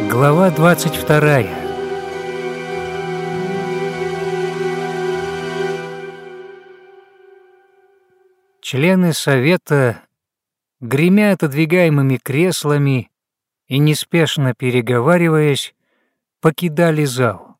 Глава 22 Члены совета, гремя отодвигаемыми креслами и неспешно переговариваясь, покидали зал.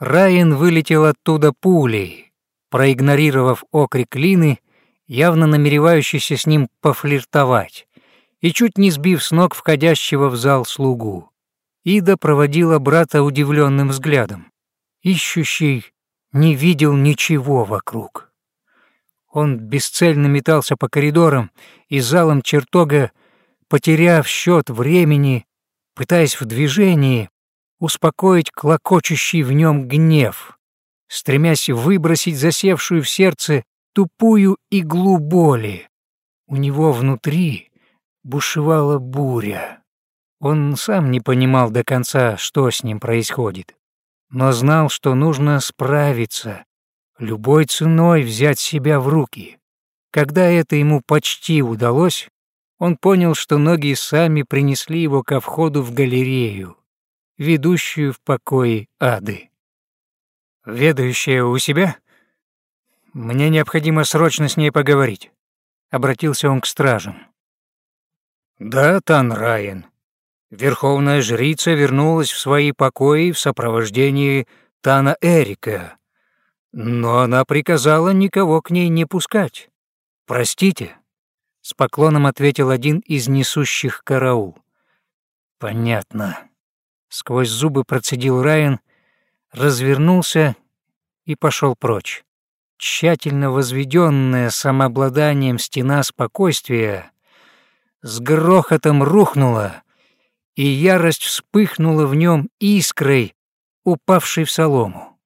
Райан вылетел оттуда пулей, проигнорировав окрик Лины, явно намеревающийся с ним пофлиртовать, и чуть не сбив с ног входящего в зал слугу. Ида проводила брата удивленным взглядом. Ищущий не видел ничего вокруг. Он бесцельно метался по коридорам и залам чертога, потеряв счет времени, пытаясь в движении успокоить клокочущий в нем гнев, стремясь выбросить засевшую в сердце тупую иглу боли. У него внутри бушевала буря. Он сам не понимал до конца, что с ним происходит, но знал, что нужно справиться, любой ценой взять себя в руки. Когда это ему почти удалось, он понял, что ноги сами принесли его ко входу в галерею, ведущую в покои ады. «Ведающая у себя? Мне необходимо срочно с ней поговорить», — обратился он к стражам. «Да, Тан Райан», Верховная жрица вернулась в свои покои в сопровождении Тана Эрика, но она приказала никого к ней не пускать. «Простите», — с поклоном ответил один из несущих караул. «Понятно». Сквозь зубы процедил Райан, развернулся и пошел прочь. Тщательно возведенная самообладанием стена спокойствия с грохотом рухнула, и ярость вспыхнула в нем искрой, упавшей в солому.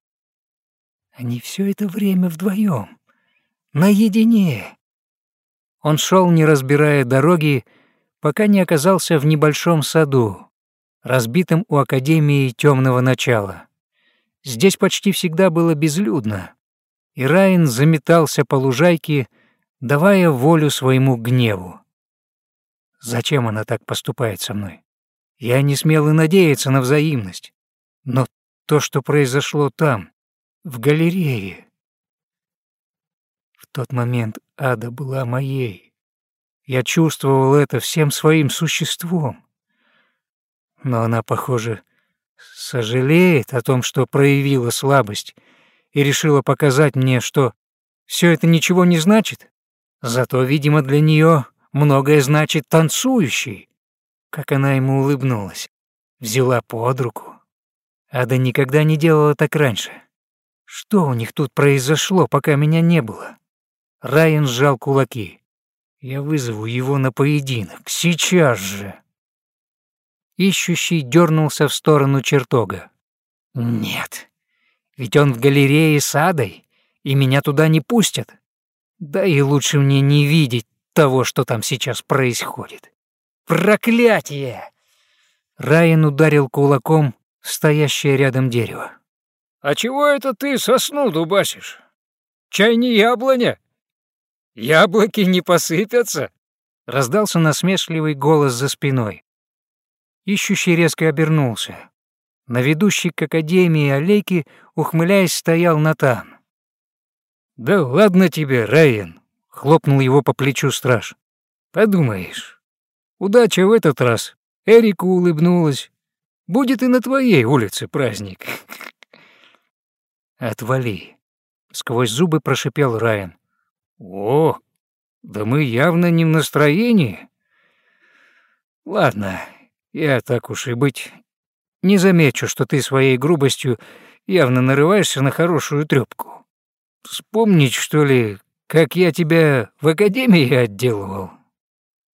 Они все это время вдвоем, наедине. Он шел, не разбирая дороги, пока не оказался в небольшом саду, разбитом у Академии темного начала. Здесь почти всегда было безлюдно, и Райан заметался по лужайке, давая волю своему гневу. Зачем она так поступает со мной? Я не смел и надеяться на взаимность. Но то, что произошло там, в галерее... В тот момент ада была моей. Я чувствовал это всем своим существом. Но она, похоже, сожалеет о том, что проявила слабость и решила показать мне, что все это ничего не значит. Зато, видимо, для нее многое значит танцующий, как она ему улыбнулась, взяла под руку. Ада никогда не делала так раньше. Что у них тут произошло, пока меня не было? Райан сжал кулаки. Я вызову его на поединок. Сейчас же. Ищущий дернулся в сторону чертога. Нет, ведь он в галерее с Адой, и меня туда не пустят. Да и лучше мне не видеть того, что там сейчас происходит. Проклятие!» Райан ударил кулаком в стоящее рядом дерево. «А чего это ты сосну дубасишь? Чай не яблоня? Яблоки не посыпятся?» Раздался насмешливый голос за спиной. Ищущий резко обернулся. На ведущей к Академии аллейки, ухмыляясь, стоял Натан. «Да ладно тебе, Райан!» — хлопнул его по плечу страж. «Подумаешь, Удача в этот раз. Эрику улыбнулась. Будет и на твоей улице праздник. Отвали. Сквозь зубы прошипел Райан. О, да мы явно не в настроении. Ладно, я так уж и быть. Не замечу, что ты своей грубостью явно нарываешься на хорошую трёпку. Вспомнить, что ли, как я тебя в академии отделывал? —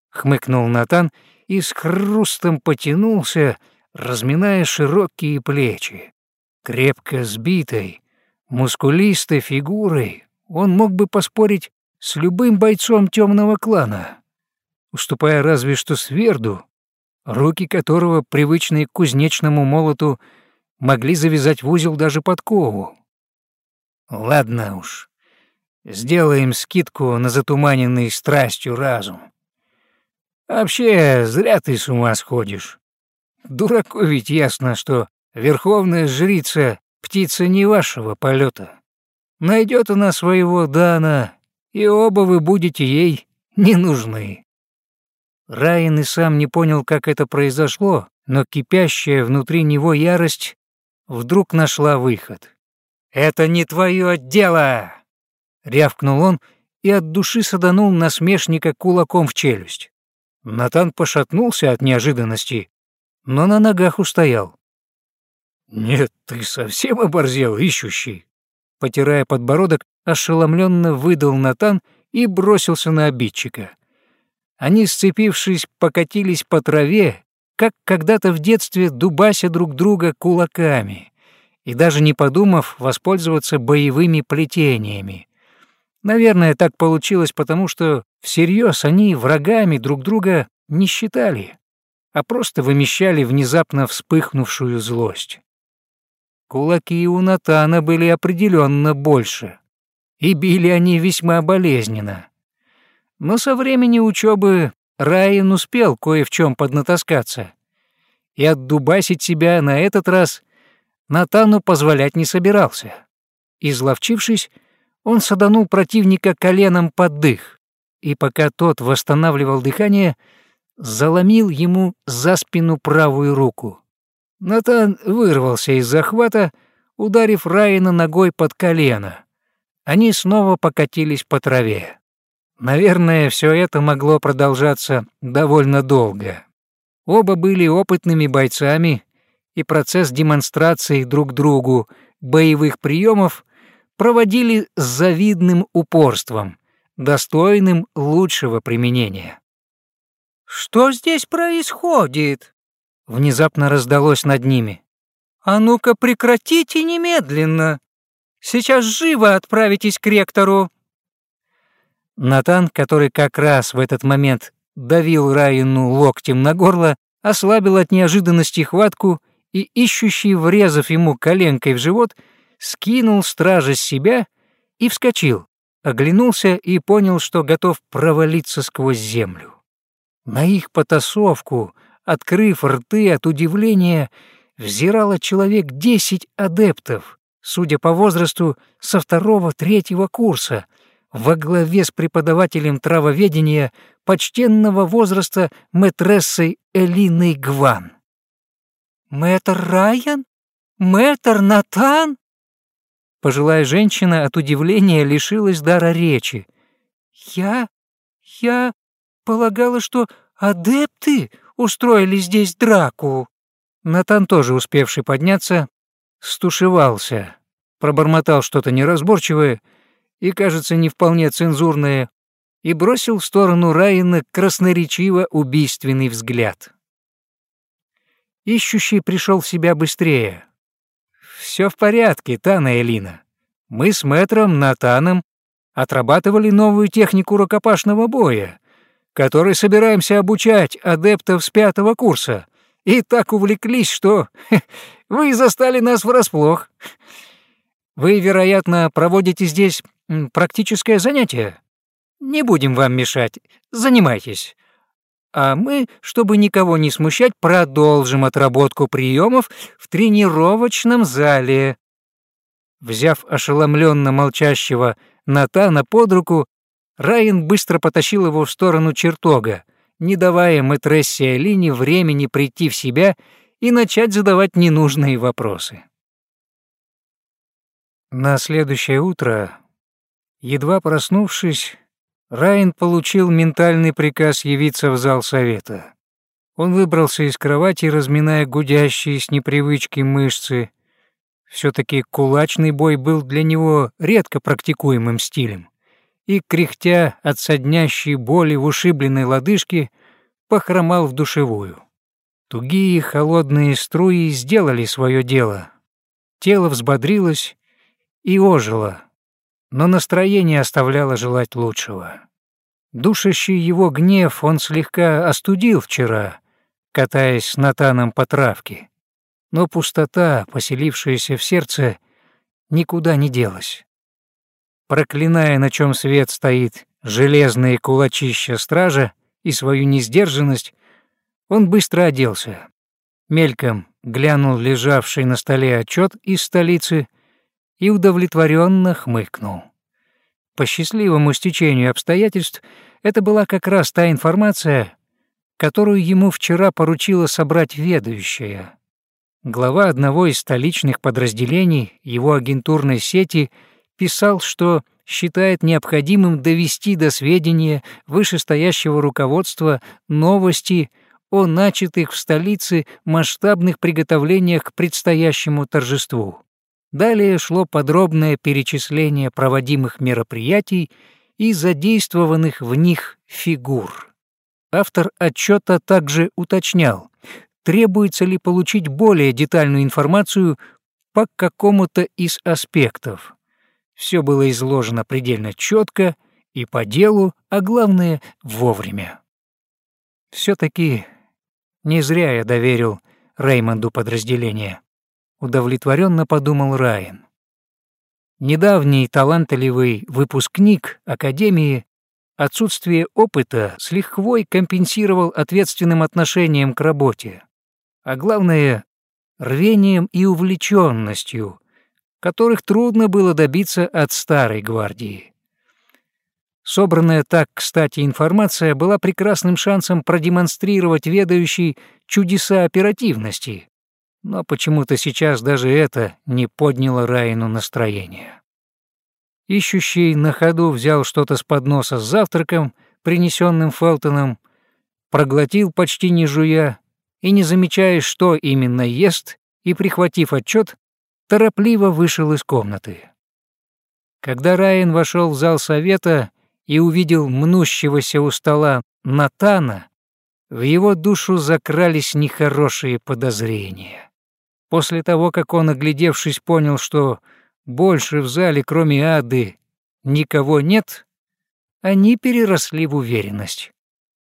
хмыкнул Натан и с хрустом потянулся, разминая широкие плечи. Крепко сбитой, мускулистой фигурой он мог бы поспорить с любым бойцом темного клана, уступая разве что Сверду, руки которого, привычные к кузнечному молоту, могли завязать в узел даже подкову. Ладно уж, сделаем скидку на затуманенный страстью разум. Вообще, зря ты с ума сходишь. Дураку ведь ясно, что верховная жрица — птица не вашего полета. Найдет она своего Дана, и оба вы будете ей не нужны. Райан и сам не понял, как это произошло, но кипящая внутри него ярость вдруг нашла выход. «Это не твое дело!» — рявкнул он и от души саданул насмешника кулаком в челюсть. Натан пошатнулся от неожиданности, но на ногах устоял. «Нет, ты совсем оборзел, ищущий!» Потирая подбородок, ошеломленно выдал Натан и бросился на обидчика. Они, сцепившись, покатились по траве, как когда-то в детстве дубася друг друга кулаками, и даже не подумав воспользоваться боевыми плетениями. Наверное, так получилось потому, что всерьез они врагами друг друга не считали, а просто вымещали внезапно вспыхнувшую злость. Кулаки у Натана были определенно больше, и били они весьма болезненно. Но со времени учебы Райан успел кое в чем поднатаскаться, и отдубасить себя на этот раз Натану позволять не собирался. Изловчившись, он саданул противника коленом под дых, и пока тот восстанавливал дыхание, заломил ему за спину правую руку. Натан вырвался из захвата, ударив Райана ногой под колено. Они снова покатились по траве. Наверное, все это могло продолжаться довольно долго. Оба были опытными бойцами, и процесс демонстрации друг другу боевых приемов проводили с завидным упорством, достойным лучшего применения. «Что здесь происходит?» Внезапно раздалось над ними. «А ну-ка прекратите немедленно! Сейчас живо отправитесь к ректору!» Натан, который как раз в этот момент давил Райану локтем на горло, ослабил от неожиданности хватку и, ищущий, врезав ему коленкой в живот, скинул стража с себя и вскочил, оглянулся и понял, что готов провалиться сквозь землю. На их потасовку, открыв рты от удивления, взирало человек десять адептов, судя по возрасту, со второго-третьего курса, во главе с преподавателем травоведения почтенного возраста мэтрессой Элиной Гван. «Мэтр Райан? Мэтр Натан?» Пожилая женщина от удивления лишилась дара речи. «Я... я полагала, что адепты устроили здесь драку». Натан, тоже успевший подняться, стушевался, пробормотал что-то неразборчивое и, кажется, не вполне цензурное, и бросил в сторону Райана красноречиво убийственный взгляд. Ищущий пришел в себя быстрее. Все в порядке, Тана Элина. Мы с мэтром Натаном отрабатывали новую технику рукопашного боя, которой собираемся обучать адептов с пятого курса, и так увлеклись, что вы застали нас врасплох. Вы, вероятно, проводите здесь практическое занятие. Не будем вам мешать, занимайтесь а мы, чтобы никого не смущать, продолжим отработку приемов в тренировочном зале». Взяв ошеломленно молчащего Натана под руку, Райан быстро потащил его в сторону чертога, не давая мэтрессе Алине времени прийти в себя и начать задавать ненужные вопросы. На следующее утро, едва проснувшись, Райан получил ментальный приказ явиться в зал совета. Он выбрался из кровати, разминая гудящие с непривычки мышцы. все таки кулачный бой был для него редко практикуемым стилем. И, кряхтя от соднящей боли в ушибленной лодыжке, похромал в душевую. Тугие холодные струи сделали свое дело. Тело взбодрилось и ожило — но настроение оставляло желать лучшего. Душащий его гнев он слегка остудил вчера, катаясь с Натаном по травке, но пустота, поселившаяся в сердце, никуда не делась. Проклиная, на чем свет стоит, железные кулачища стража и свою несдержанность, он быстро оделся. мельком глянул лежавший на столе отчет из столицы и удовлетворенно хмыкнул. По счастливому стечению обстоятельств это была как раз та информация, которую ему вчера поручила собрать ведущая. Глава одного из столичных подразделений его агентурной сети писал, что считает необходимым довести до сведения вышестоящего руководства новости о начатых в столице масштабных приготовлениях к предстоящему торжеству. Далее шло подробное перечисление проводимых мероприятий и задействованных в них фигур. Автор отчета также уточнял, требуется ли получить более детальную информацию по какому-то из аспектов. Все было изложено предельно четко и по делу, а главное — вовремя. Все-таки не зря я доверил Реймонду подразделение. Удовлетворенно подумал Райан. Недавний талантливый выпускник Академии отсутствие опыта с лихвой компенсировал ответственным отношением к работе, а главное — рвением и увлеченностью, которых трудно было добиться от старой гвардии. Собранная так, кстати, информация была прекрасным шансом продемонстрировать ведающий чудеса оперативности, но почему-то сейчас даже это не подняло Райну настроение. Ищущий на ходу взял что-то с подноса с завтраком, принесенным Фелтоном, проглотил почти не жуя и, не замечая, что именно ест, и, прихватив отчет, торопливо вышел из комнаты. Когда Райан вошел в зал совета, и увидел мнущегося у стола Натана, в его душу закрались нехорошие подозрения. После того, как он, оглядевшись, понял, что больше в зале, кроме Ады, никого нет, они переросли в уверенность.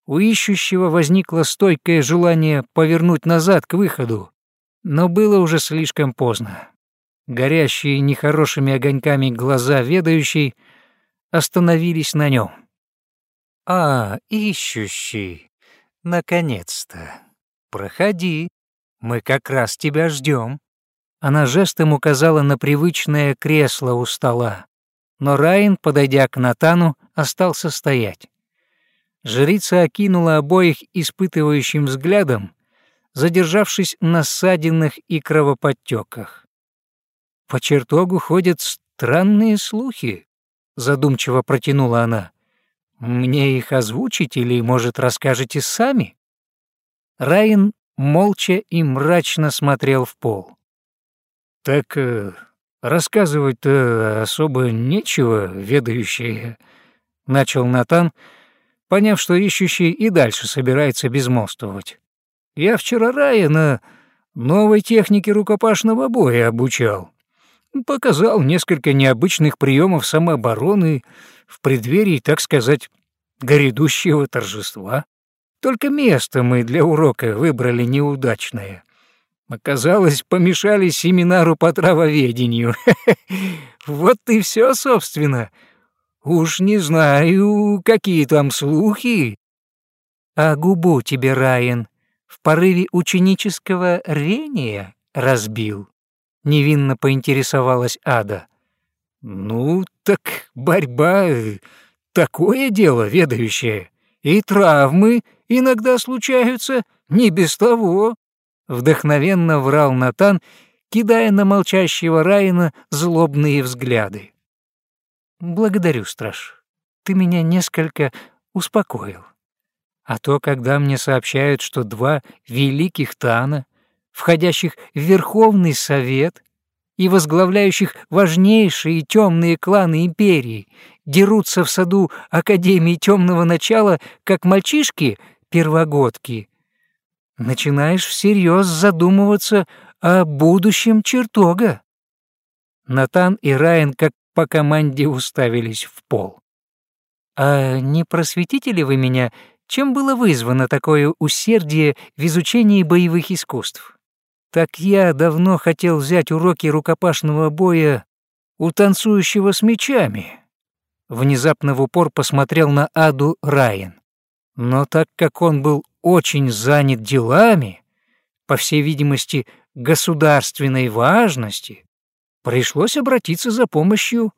У ищущего возникло стойкое желание повернуть назад к выходу, но было уже слишком поздно. Горящие нехорошими огоньками глаза ведающий остановились на нем. «А, ищущий, наконец-то! Проходи, мы как раз тебя ждем. Она жестом указала на привычное кресло у стола, но Райан, подойдя к Натану, остался стоять. Жрица окинула обоих испытывающим взглядом, задержавшись на ссадинах и кровоподтеках. По чертогу ходят странные слухи, задумчиво протянула она. Мне их озвучить или, может, расскажете сами? Райан молча и мрачно смотрел в пол. Так э, рассказывать-то особо нечего, ведающее, начал Натан, поняв, что ищущий и дальше собирается безмолвствовать. Я вчера Райана новой технике рукопашного боя обучал показал несколько необычных приемов самообороны в преддверии, так сказать, грядущего торжества. Только место мы для урока выбрали неудачное. Оказалось, помешали семинару по травоведению. Вот и все, собственно. Уж не знаю, какие там слухи. А губу тебе, Райан, в порыве ученического рения разбил невинно поинтересовалась Ада. Ну, так борьба — такое дело ведающее. И травмы иногда случаются, не без того. Вдохновенно врал Натан, кидая на молчащего Райана злобные взгляды. «Благодарю, страж. Ты меня несколько успокоил. А то, когда мне сообщают, что два великих Тана входящих в Верховный Совет и возглавляющих важнейшие темные кланы империи, дерутся в саду Академии темного начала, как мальчишки-первогодки, начинаешь всерьез задумываться о будущем чертога. Натан и Райан как по команде уставились в пол. «А не просветите ли вы меня, чем было вызвано такое усердие в изучении боевых искусств?» Так я давно хотел взять уроки рукопашного боя у танцующего с мечами. Внезапно в упор посмотрел на Аду Райан. Но так как он был очень занят делами, по всей видимости, государственной важности, пришлось обратиться за помощью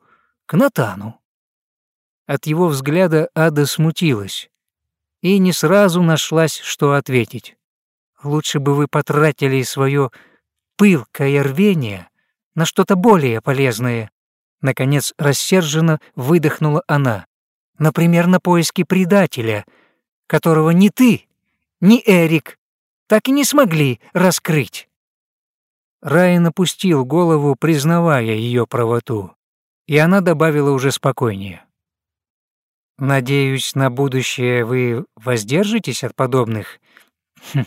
к Натану. От его взгляда Ада смутилась и не сразу нашлась, что ответить. «Лучше бы вы потратили свое пылкое рвение на что-то более полезное», наконец рассерженно выдохнула она. «Например, на поиски предателя, которого ни ты, ни Эрик так и не смогли раскрыть». Райан опустил голову, признавая ее правоту, и она добавила уже спокойнее. Надеюсь, на будущее вы воздержитесь от подобных хм,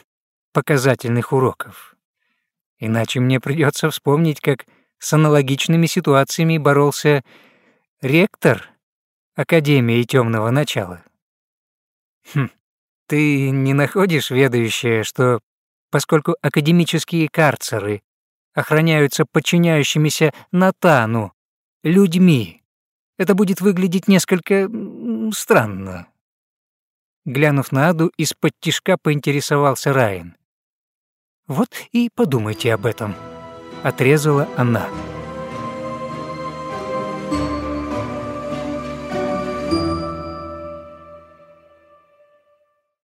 показательных уроков. Иначе мне придется вспомнить, как с аналогичными ситуациями боролся ректор Академии темного начала. Хм, ты не находишь, ведающее, что поскольку академические карцеры охраняются подчиняющимися Натану людьми, это будет выглядеть несколько странно. Глянув на Аду, из-под тишка поинтересовался Райан. «Вот и подумайте об этом», — отрезала она.